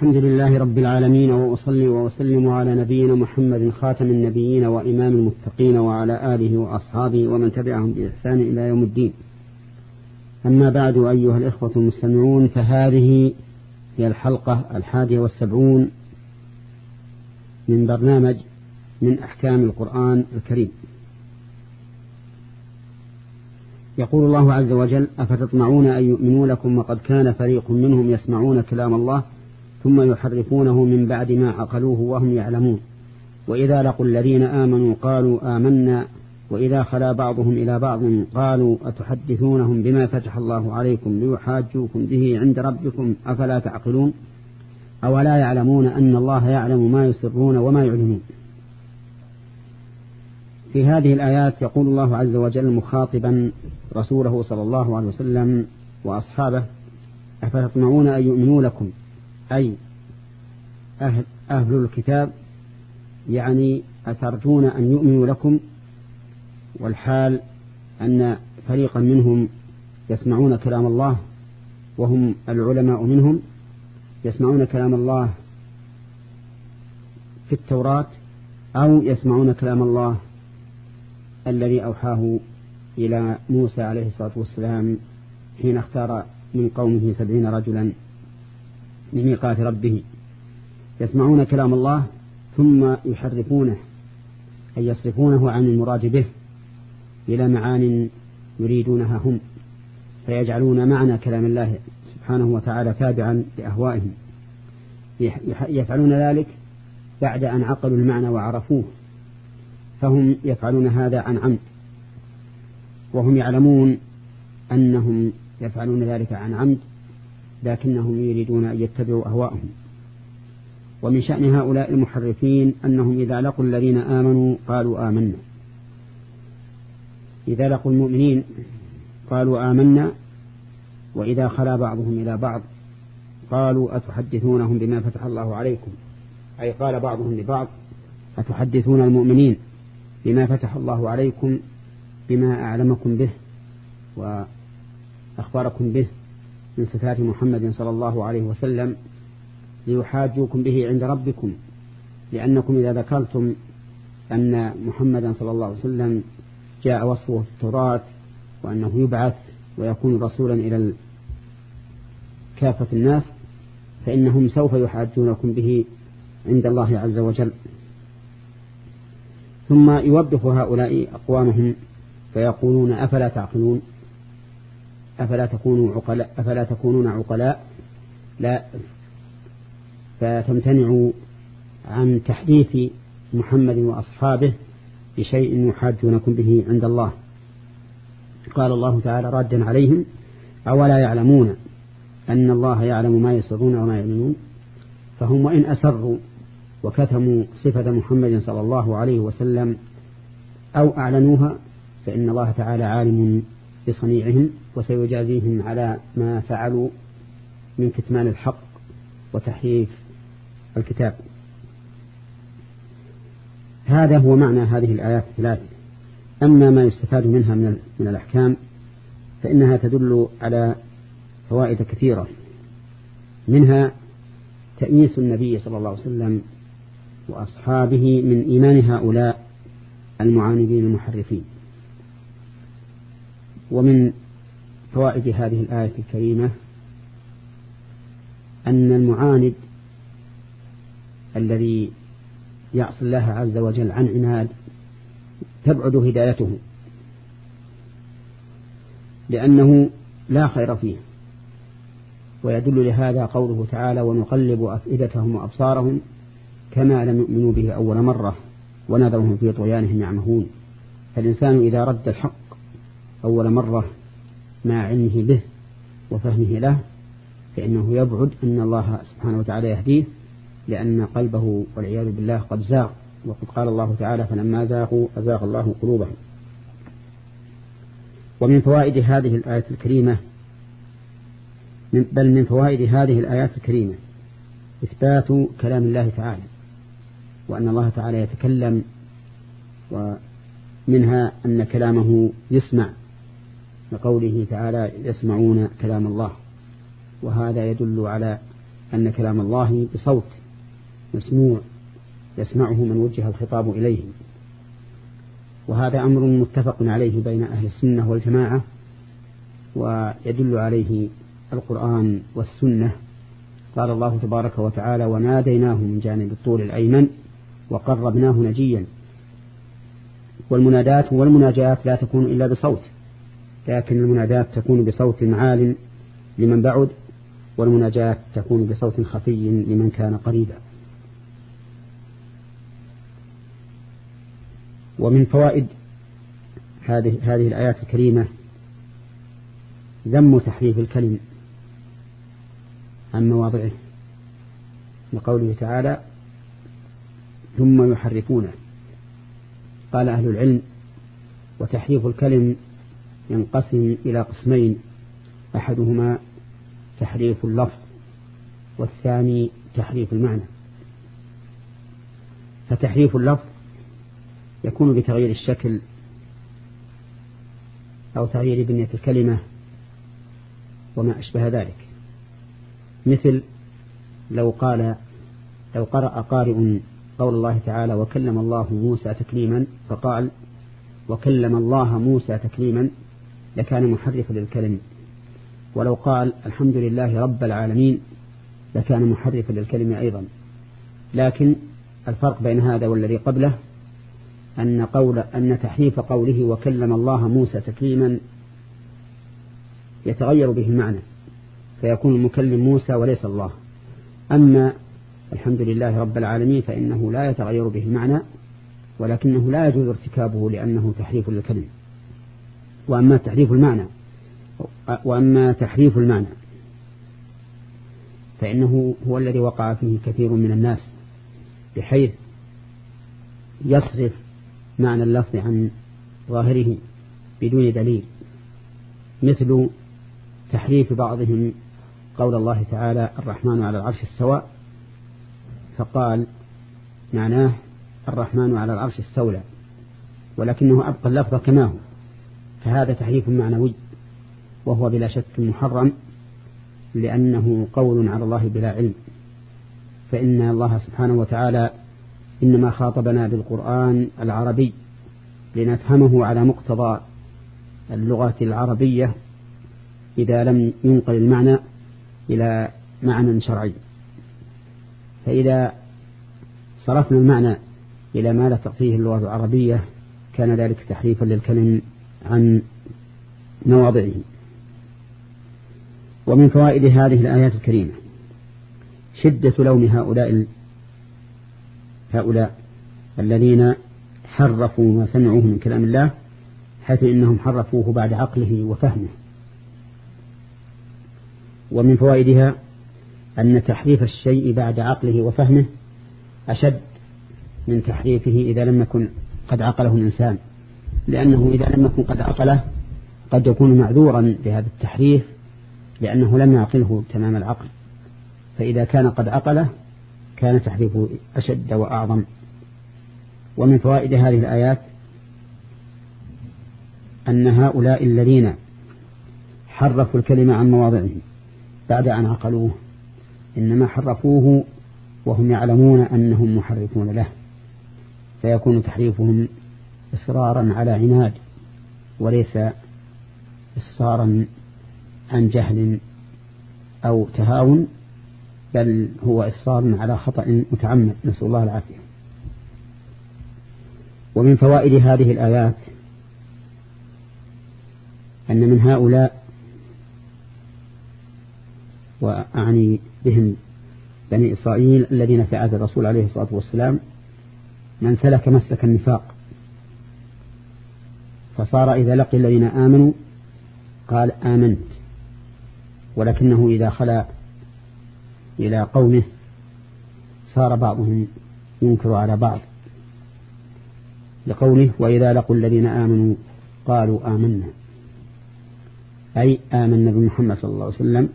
الحمد لله رب العالمين وأصلي وأسلم على نبينا محمد خاتم النبيين وإمام المتقين وعلى آله وأصحابه ومن تبعهم بإحسان إلى يوم الدين. أما بعد أيها الإخوة المستمعون فهذه هي الحلقة الحادية والسبعون من برنامج من أحكام القرآن الكريم. يقول الله عز وجل أفتطمعون أن يؤمنوا لكم وقد كان فريق منهم يسمعون كلام الله ثم يحرفونه من بعد ما عقلوه وهم يعلمون. وإذا لقوا الذين آمنوا قالوا آمنا. وإذا خلا بعضهم إلى بعض قالوا أتحدثونهم بما فتح الله عليكم ليحاجوكم به عند ربكم أفلا تعقلون؟ أولا يعلمون أن الله يعلم ما يسرون وما يعلنون. في هذه الآيات يقول الله عز وجل مخاطبا رسوله صلى الله عليه وسلم وأصحابه أفتطمعون أن يؤمنوا لكم؟ أي أهل, أهل الكتاب يعني أترجون أن يؤمنوا لكم والحال أن فريقا منهم يسمعون كلام الله وهم العلماء منهم يسمعون كلام الله في التوراة أو يسمعون كلام الله الذي أوحاه إلى موسى عليه الصلاة والسلام حين اختار من قومه سبعين رجلا. لميقات ربه. يسمعون كلام الله ثم يحرفونه أي يصرفونه عن المراد به إلى معان يريدونها هم فيجعلون معنى كلام الله سبحانه وتعالى تابعا لأهوائهم. يفعلون ذلك بعد أن عقلوا المعنى وعرفوه فهم يفعلون هذا عن عمد. وهم يعلمون أنهم يفعلون ذلك عن عمد لكنهم يريدون أن يتبعوا أهواءهم. ومن شأن هؤلاء المحرفين أنهم إذا لقوا الذين آمنوا قالوا آمنا. إذا لقوا المؤمنين قالوا آمنا وإذا خلا بعضهم إلى بعض قالوا أتحدثونهم بما فتح الله عليكم؟ أي قال بعضهم لبعض أتحدثون المؤمنين بما فتح الله عليكم؟ بما أعلمكم به وأخبركم به؟ من صفات محمد صلى الله عليه وسلم ليحاجوكم به عند ربكم لأنكم إذا ذكرتم أن محمدا صلى الله عليه وسلم جاء وصفه في التوراة وأنه يبعث ويكون رسولا إلى كافة الناس فإنهم سوف يحاجونكم به عند الله عز وجل. ثم يوبخ هؤلاء أقوامهم فيقولون أفلا تعقلون؟ أفلا تكونوا عقلاء؟ أفلا تكونون عقلاء؟ لا. فتمتنعوا عن تحديث محمد وأصحابه بشيء يحاجونكم به عند الله. قال الله تعالى رادا عليهم أولا يعلمون أن الله يعلم ما يسرون وما يعلمون فهم وإن أسروا وكتموا صفة محمد صلى الله عليه وسلم أو أعلنوها فإن الله تعالى عالم بصنيعهم وسيجازيهم على ما فعلوا من كتمان الحق وتحريف الكتاب. هذا هو معنى هذه الآيات الثلاث أما ما يستفاد منها من من الأحكام فإنها تدل على فوائد كثيرة. منها تأنيس النبي صلى الله عليه وسلم وأصحابه من إيمان هؤلاء المعاندين المحرفين. ومن فوائد هذه الآية الكريمة أن المعاند الذي يعصي الله عز وجل عن عناد تبعد هدايته لأنه لا خير فيه. ويدل لهذا قوله تعالى ونقلب أفئدتهم وأبصارهم كما لم يؤمنوا به أول مرة ونذرهم في طغيانهم يعمهون. فالإنسان إذا رد الحق أول مرة مع علمه به وفهمه له فإنه يبعد أن الله سبحانه وتعالى يهديه لأن قلبه والعياذ بالله قد زاغ وقد قال الله تعالى فلما زاغوا أزاغ الله قلوبهم. ومن فوائد هذه الآية الكريمة بل من فوائد هذه الآيات الكريمة إثبات كلام الله تعالى وأن الله تعالى يتكلم ومنها أن كلامه يسمع. لقوله تعالى يسمعون كلام الله وهذا يدل على أن كلام الله بصوت مسموع يسمعه من وجه الخطاب إليه. وهذا أمر متفق عليه بين أهل السنة والجماعة ويدل عليه القرآن والسنة. قال الله تبارك وتعالى وناديناه من جانب الطول الأيمن وقربناه نجيا. والمنادات والمناجات لا تكون إلا بصوت. لكن المنادات تكون بصوت عال لمن بعد والمناجات تكون بصوت خفي لمن كان قريبا. ومن فوائد هذه هذه الآيات الكريمة ذم تحريف الكلم عن مواضعه لقوله تعالى ثم يحرفونه قال أهل العلم وتحريف الكلم ينقسم إلى قسمين أحدهما تحريف اللفظ والثاني تحريف المعنى. فتحريف اللفظ يكون بتغيير الشكل أو تغيير بنية الكلمة وما أشبه ذلك. مثل لو قال لو قرأ قارئ قول الله تعالى وكلم الله موسى تكليما فقال وكلم الله موسى تكليما لكان محرفا للكلم. ولو قال الحمد لله رب العالمين لكان محرفا للكلمة أيضا. لكن الفرق بين هذا والذي قبله أن قول أن تحريف قوله وكلم الله موسى تكليما يتغير به المعنى فيكون المكلم موسى وليس الله. أما الحمد لله رب العالمين فإنه لا يتغير به المعنى ولكنه لا يجوز ارتكابه لأنه تحريف للكلم. وأما تحريف المعنى. وأما تحريف المعنى. فإنه هو الذي وقع فيه كثير من الناس بحيث يصرف معنى اللفظ عن ظاهره بدون دليل مثل تحريف بعضهم قول الله تعالى الرحمن على العرش استوى فقال معناه الرحمن على العرش استولى ولكنه أبقى اللفظ كما هو. فهذا تحريف معنوي وهو بلا شك محرم لأنه قول على الله بلا علم. فإن الله سبحانه وتعالى إنما خاطبنا بالقرآن العربي لنفهمه على مقتضى اللغة العربية إذا لم ينقل المعنى إلى معنى شرعي. فإذا صرفنا المعنى إلى ما لا تقضيه اللغة العربية كان ذلك تحريفا للكلم عن مواضعه. ومن فوائد هذه الآيات الكريمة شدة لوم هؤلاء هؤلاء الذين حرفوا ما سمعوه من كلام الله حيث إنهم حرفوه بعد عقله وفهمه. ومن فوائدها أن تحريف الشيء بعد عقله وفهمه أشد من تحريفه إذا لم يكن قد عقله الإنسان. لأنه إذا لم يكن قد عقله قد يكون معذورا بهذا التحريف لأنه لم يعقله تمام العقل. فإذا كان قد عقله كان تحريفه أشد وأعظم. ومن فوائد هذه الآيات أن هؤلاء الذين حرفوا الكلمة عن مواضعه بعد أن عقلوه إنما حرفوه وهم يعلمون أنهم محرفون له فيكون تحريفهم إصرارا على عناد وليس إصرارا عن جهل أو تهاون بل هو إصرار على خطأ متعمد. نسأل الله العافية. ومن فوائد هذه الآيات أن من هؤلاء وأعني بهم بني إسرائيل الذين في الرسول عليه الصلاة والسلام من سلك مسلك النفاق. فصار إذا لقي الذين آمنوا قال آمنت. ولكنه إذا خلا إلى قومه صار بعضهم ينكر على بعض لقوله وإذا لقوا الذين آمنوا قالوا آمنا. أي آمنا بمحمد صلى الله عليه وسلم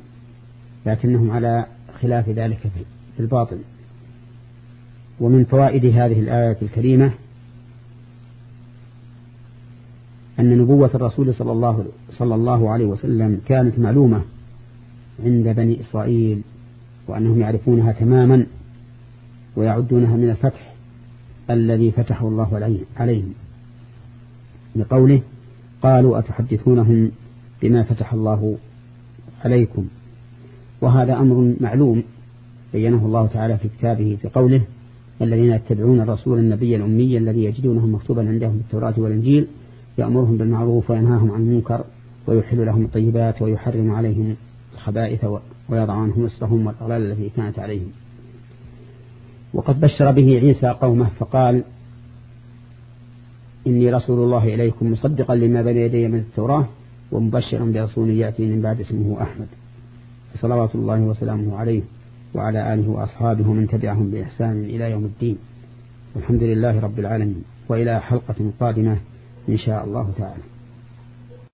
لكنهم على خلاف ذلك في الباطل. ومن فوائد هذه الآية الكريمة أن نبوة الرسول صلى الله, صلى الله عليه وسلم كانت معلومة عند بني إسرائيل وأنهم يعرفونها تماما ويعدونها من الفتح الذي فتحه الله عليهم. بقوله قالوا أتحدثونهم بما فتح الله عليكم؟ وهذا أمر معلوم بينه الله تعالى في كتابه في قوله الذين يتبعون الرسول النبي الأمي الذي يجدونه مكتوبا عندهم في التوراة والإنجيل يأمرهم بالمعروف وينهاهم عن المنكر ويحل لهم الطيبات ويحرم عليهم الخبائث ويضع عنهم وسطهم والأغلال التي كانت عليهم. وقد بشر به عيسى قومه فقال إني رسول الله إليكم مصدقا لما بين يدي من التوراة ومبشرا برسول يأتي من بعد اسمه أحمد. صلوات الله وسلامه عليه وعلى آله وأصحابه ومن تبعهم بإحسان إلى يوم الدين. والحمد لله رب العالمين. وإلى حلقة قادمة. إن شاء الله تعالى.